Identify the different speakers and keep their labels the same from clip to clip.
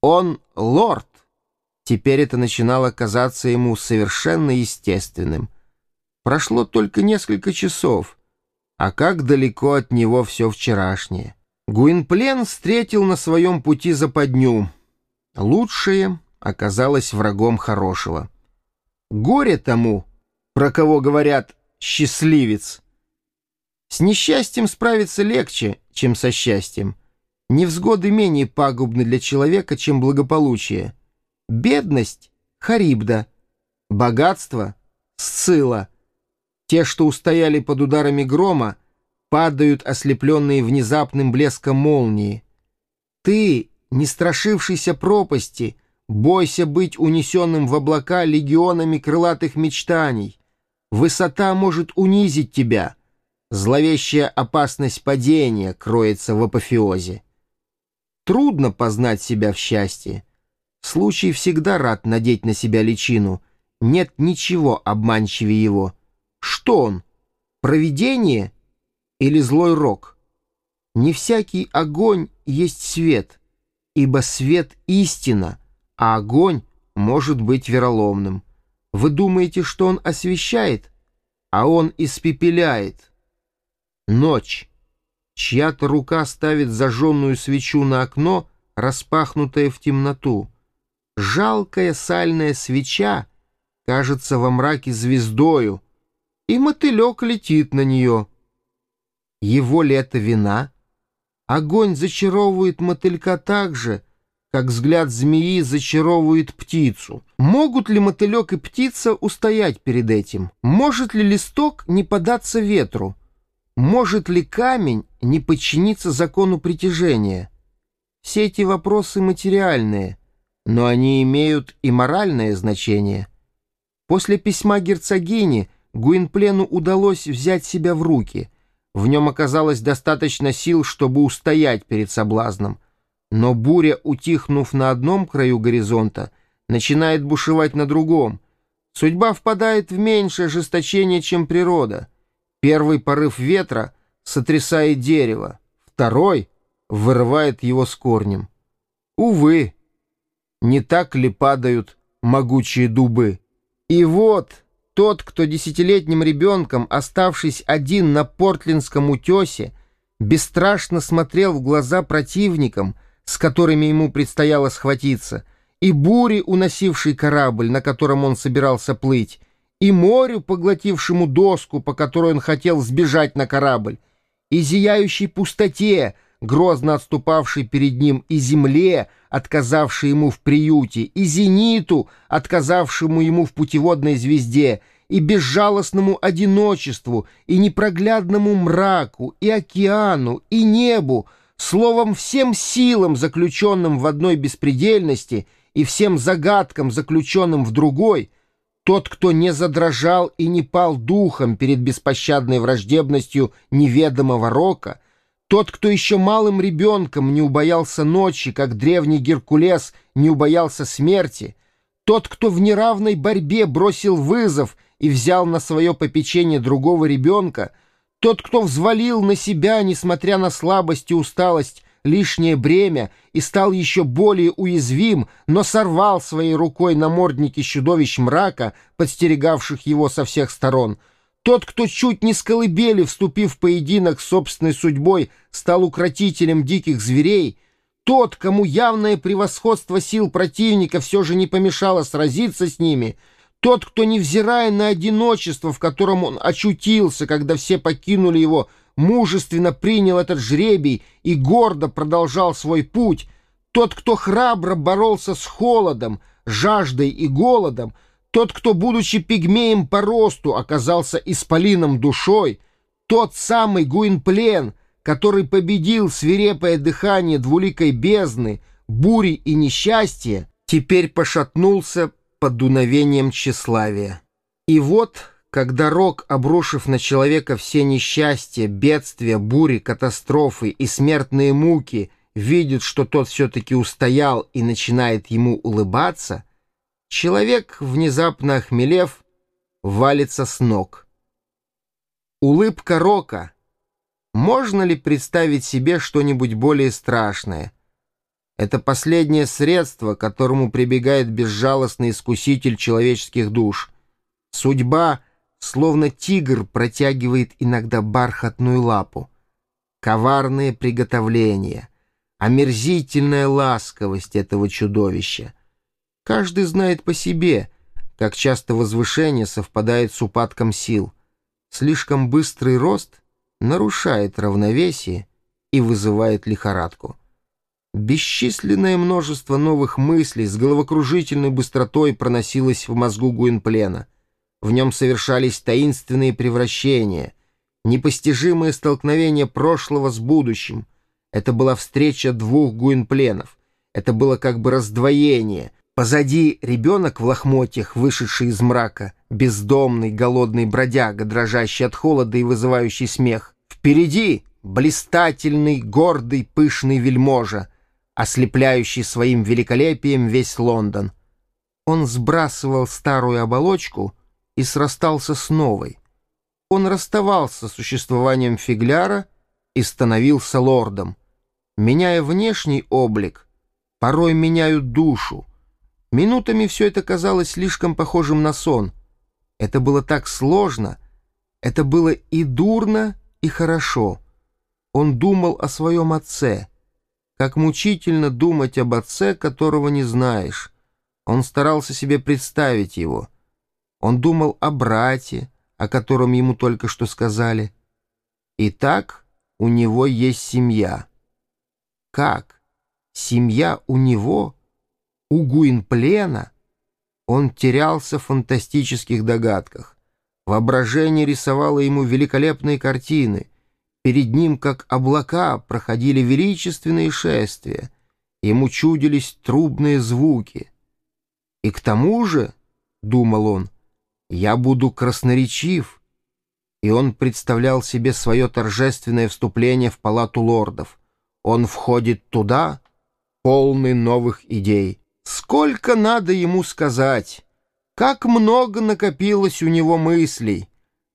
Speaker 1: Он лорд. Теперь это начинало казаться ему совершенно естественным. Прошло только несколько часов, а как далеко от него все вчерашнее. Гуинплен встретил на своем пути западню. Лучшее оказалось врагом хорошего. Горе тому, про кого говорят «счастливец». С несчастьем справиться легче, чем со счастьем. Невзгоды менее пагубны для человека, чем благополучие. Бедность — харибда, богатство — сцила. Те, что устояли под ударами грома, падают, ослепленные внезапным блеском молнии. Ты, не страшившийся пропасти, бойся быть унесенным в облака легионами крылатых мечтаний. Высота может унизить тебя. Зловещая опасность падения кроется в апофеозе. Трудно познать себя в счастье. Случай всегда рад надеть на себя личину. Нет ничего обманчивее его. Что он? Провидение или злой рок? Не всякий огонь есть свет, ибо свет — истина, а огонь может быть вероломным. Вы думаете, что он освещает, а он испепеляет. Ночь. Чья-то рука ставит зажженную свечу на окно, распахнутое в темноту. Жалкая сальная свеча кажется во мраке звездою, и мотылек летит на нее. Его ли это вина? Огонь зачаровывает мотылька так же, как взгляд змеи зачаровывает птицу. Могут ли мотылек и птица устоять перед этим? Может ли листок не податься ветру? Может ли камень не подчиниться закону притяжения? Все эти вопросы материальные, но они имеют и моральное значение. После письма герцогини Гуинплену удалось взять себя в руки. В нем оказалось достаточно сил, чтобы устоять перед соблазном. Но буря, утихнув на одном краю горизонта, начинает бушевать на другом. Судьба впадает в меньшее ожесточение, чем природа — Первый порыв ветра сотрясает дерево, второй вырывает его с корнем. Увы, не так ли падают могучие дубы? И вот тот, кто десятилетним ребенком, оставшись один на Портлинском утесе, бесстрашно смотрел в глаза противникам, с которыми ему предстояло схватиться, и бури, уносивший корабль, на котором он собирался плыть, и морю, поглотившему доску, по которой он хотел сбежать на корабль, и зияющей пустоте, грозно отступавшей перед ним, и земле, отказавшей ему в приюте, и зениту, отказавшему ему в путеводной звезде, и безжалостному одиночеству, и непроглядному мраку, и океану, и небу, словом, всем силам, заключенным в одной беспредельности, и всем загадкам, заключенным в другой — тот, кто не задрожал и не пал духом перед беспощадной враждебностью неведомого рока, тот, кто еще малым ребенком не убоялся ночи, как древний Геркулес не убоялся смерти, тот, кто в неравной борьбе бросил вызов и взял на свое попечение другого ребенка, тот, кто взвалил на себя, несмотря на слабость и усталость, лишнее бремя и стал еще более уязвим, но сорвал своей рукой намордники чудовищ мрака, подстерегавших его со всех сторон. Тот, кто чуть не с колыбели, вступив в поединок с собственной судьбой, стал укротителем диких зверей, тот, кому явное превосходство сил противника все же не помешало сразиться с ними — тот, кто, невзирая на одиночество, в котором он очутился, когда все покинули его, мужественно принял этот жребий и гордо продолжал свой путь, тот, кто храбро боролся с холодом, жаждой и голодом, тот, кто, будучи пигмеем по росту, оказался исполином душой, тот самый Гуинплен, который победил свирепое дыхание двуликой бездны, бури и несчастья, теперь пошатнулся под дуновением тщеславия. И вот когда Рок, обрушив на человека все несчастья, бедствия, бури, катастрофы и смертные муки, видит, что тот все-таки устоял и начинает ему улыбаться, человек, внезапно охмелев, валится с ног. Улыбка Рока. Можно ли представить себе что-нибудь более страшное? Это последнее средство, к которому прибегает безжалостный искуситель человеческих душ. Судьба, словно тигр, протягивает иногда бархатную лапу. Коварные приготовления, омерзительная ласковость этого чудовища. Каждый знает по себе, как часто возвышение совпадает с упадком сил. Слишком быстрый рост нарушает равновесие и вызывает лихорадку. Бесчисленное множество новых мыслей с головокружительной быстротой проносилось в мозгу Гуинплена. В нем совершались таинственные превращения, непостижимое столкновение прошлого с будущим. Это была встреча двух Гуинпленов. Это было как бы раздвоение. Позади ребенок в лохмотьях, вышедший из мрака, бездомный, голодный бродяга, дрожащий от холода и вызывающий смех. Впереди блистательный, гордый, пышный вельможа — ослепляющий своим великолепием весь Лондон. Он сбрасывал старую оболочку и срастался с новой. Он расставался с существованием фигляра и становился лордом. Меняя внешний облик, порой меняют душу. Минутами все это казалось слишком похожим на сон. Это было так сложно, это было и дурно, и хорошо. Он думал о своем отце — как мучительно думать об отце, которого не знаешь. Он старался себе представить его. Он думал о брате, о котором ему только что сказали. Итак, у него есть семья. Как? Семья у него? У Гуинплена? Он терялся в фантастических догадках. Воображение рисовало ему великолепные картины — Перед ним, как облака, проходили величественные шествия. Ему чудились трубные звуки. И к тому же, — думал он, — я буду красноречив. И он представлял себе свое торжественное вступление в палату лордов. Он входит туда, полный новых идей. Сколько надо ему сказать! Как много накопилось у него мыслей!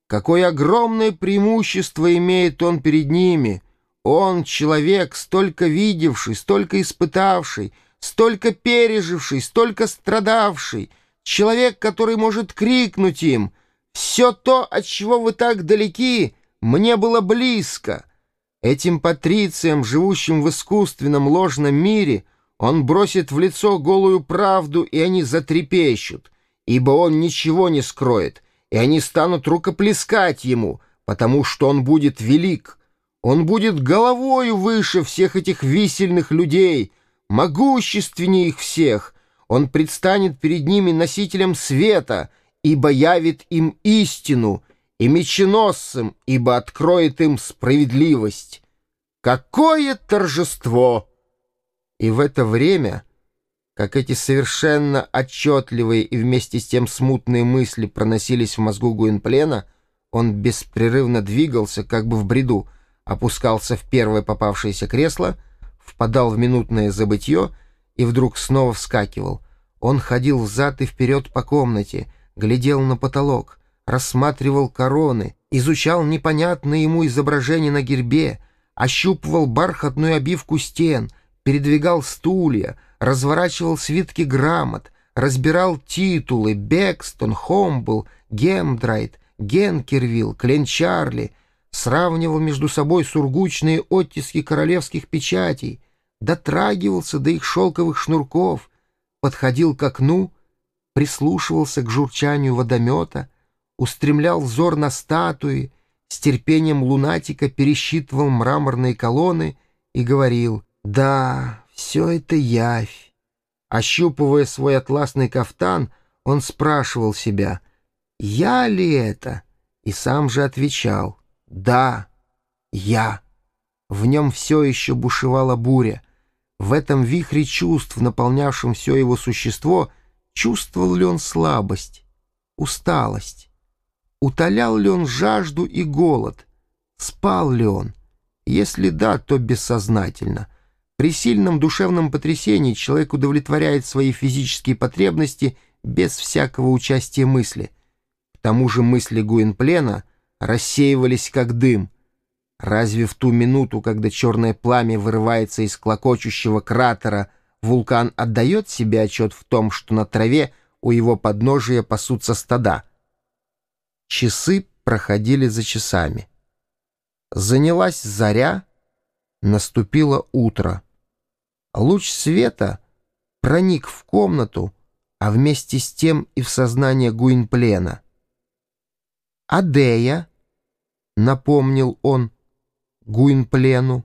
Speaker 1: Какое огромное преимущество имеет он перед ними! Он — человек, столько видевший, столько испытавший, столько переживший, столько страдавший, человек, который может крикнуть им «Все то, от чего вы так далеки, мне было близко!» Этим патрициям, живущим в искусственном ложном мире, он бросит в лицо голую правду, и они затрепещут, ибо он ничего не скроет — и они станут рукоплескать ему, потому что он будет велик. Он будет головою выше всех этих висельных людей, могущественнее их всех. Он предстанет перед ними носителем света, ибо явит им истину, и меченосцем, ибо откроет им справедливость. Какое торжество! И в это время как эти совершенно отчетливые и вместе с тем смутные мысли проносились в мозгу Гуинплена, он беспрерывно двигался, как бы в бреду, опускался в первое попавшееся кресло, впадал в минутное забытье и вдруг снова вскакивал. Он ходил взад и вперед по комнате, глядел на потолок, рассматривал короны, изучал непонятные ему изображения на гербе, ощупывал бархатную обивку стен, передвигал стулья, разворачивал свитки грамот, разбирал титулы Бекстон, Хомбл, Гемдрайт, Генкервилл, Кленчарли, сравнивал между собой сургучные оттиски королевских печатей, дотрагивался до их шелковых шнурков, подходил к окну, прислушивался к журчанию водомета, устремлял взор на статуи, с терпением лунатика пересчитывал мраморные колонны и говорил «Да, все это явь. Ощупывая свой атласный кафтан, он спрашивал себя, «Я ли это?» И сам же отвечал, «Да, я». В нем все еще бушевала буря. В этом вихре чувств, наполнявшем все его существо, чувствовал ли он слабость, усталость? Утолял ли он жажду и голод? Спал ли он? Если да, то бессознательно — при сильном душевном потрясении человек удовлетворяет свои физические потребности без всякого участия мысли. К тому же мысли Гуинплена рассеивались как дым. Разве в ту минуту, когда черное пламя вырывается из клокочущего кратера, вулкан отдает себе отчет в том, что на траве у его подножия пасутся стада? Часы проходили за часами. Занялась заря, наступило утро. Луч света проник в комнату, а вместе с тем и в сознание Гуинплена. «Адея», — напомнил он Гуинплену,